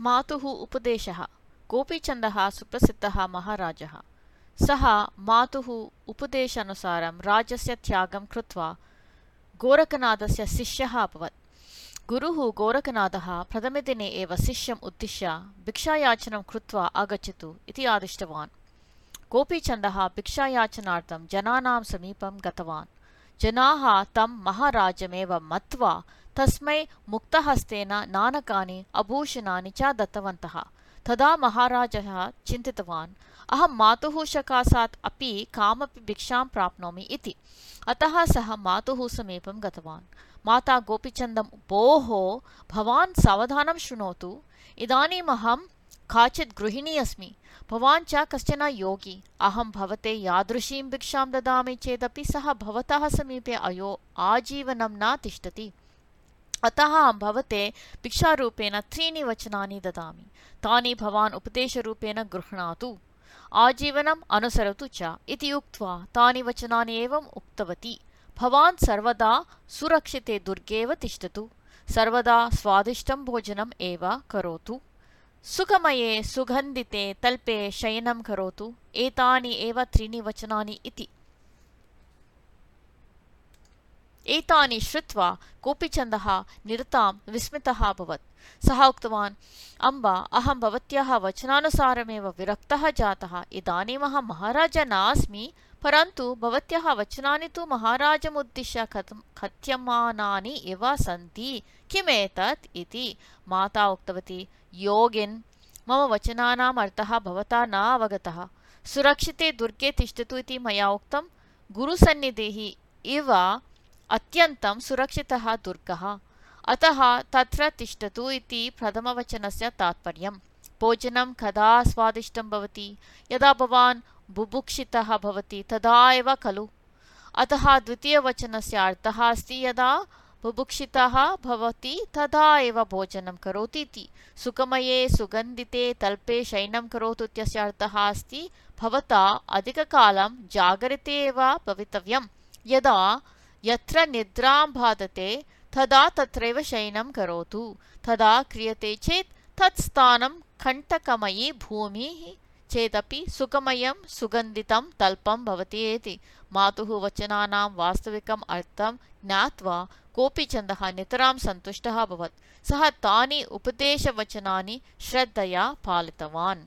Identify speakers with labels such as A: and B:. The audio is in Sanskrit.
A: मातुः उपदेशः। गोपीचन्दः सुप्रसिद्धः महाराजः। सः मातुः उपदेशानुसारं राज्यस्य त्यागं कृत्वा गोरखनाथस्य शिष्यः अभवत्। गुरुः गोरखनाथः प्रथमदिने एव शिष्यम् उद्दिश्य भिक्षायाचनं कृत्वा आगच्छतु इति आदिष्टवान्। गोपीचन्दः भिक्षायाचनार्थं जनानां समीपं गतवान्। जनाः तं महाराजमेव मत्वा तस्मै मुक्तहस्तेन नाणकानि आभूषणानि च दत्तवन्तः तदा महाराजः चिन्तितवान् अहं मातुः सकाशात् अपि कामपि भिक्षां प्राप्नोमि इति अतः सः मातुः समीपं गतवान् माता गोपीचन्दं भोः भवान् सावधानं शृणोतु इदानीमहं काचित् गृहिणी अस्मि भवान् च कश्चन योगी अहं भवते यादृशीं भिक्षां ददामि चेदपि सः भवतः समीपे अयो आजीवनं न तिष्ठति अतः अहं भवते भिक्षारूपेण त्रीणि वचनानि ददामि। तानि भवान् उपदेशरूपेण गृह्णातु। आजीवनम् अनुसरतु च इति उक्त्वा तानि वचनानि एवम् उक्तवती। भवान् सर्वदा सुरक्षिते दुर्गे एव तिष्ठतु। सर्वदा स्वादिष्टं भोजनम् एव करोतु। सुखमये सुगन्धिते तल्पे शयनं करोतु। एतानि एव त्रीणि वचनानि इति एतानि श्रुत्वा गोपीचन्दः निरतां विस्मितः अभवत्। सः उक्तवान् अम्ब अहं भवत्याः वचनानुसारमेव विरक्तः जातः। इदानीमहं महाराजा नास्मि परन्तु भवत्याः वचनानि तु महाराजमुद्दिश्य कथं कथ्यमानानि इव सन्ति। किमेतत् इति? माता उक्तवती योगिन् मम वचनानाम् अर्थः भवता न अवगतः। सुरक्षिते दुर्गे तिष्ठतु इति मया उक्तं। गुरुसन्निधिः इव अत्यन्तं सुरक्षितः दुर्गः। अतः तत्र तिष्ठतु इति प्रथमवचनस्य तात्पर्यम्। भोजनं कदा स्वादिष्टं भवति? यदा भवान् बुभुक्षितः भवति तदा एव खलु। अतः द्वितीयवचनस्य अर्थः अस्ति यदा बुभुक्षितः भवति तदा एव भोजनं करोति इति। सुखमये सुगन्धिते तल्पे शयनं करोतु इत्यस्य अर्थः अस्ति भवता अधिककालं जागरिते एव भवितव्यं यदा यत्र निद्रां बाधते तदा तत्रैव शयनं करोतु। तदा क्रियते चेत् तत् स्थानं कण्टकमयी भूमिः चेदपि सुखमयं सुगन्धितं तल्पं भवति इति मातुः वचनानां वास्तविकम् अर्थं ज्ञात्वा गोपीचन्दः नितरां सन्तुष्टः अभवत्। सः तानि उपदेशवचनानि श्रद्धया पालितवान्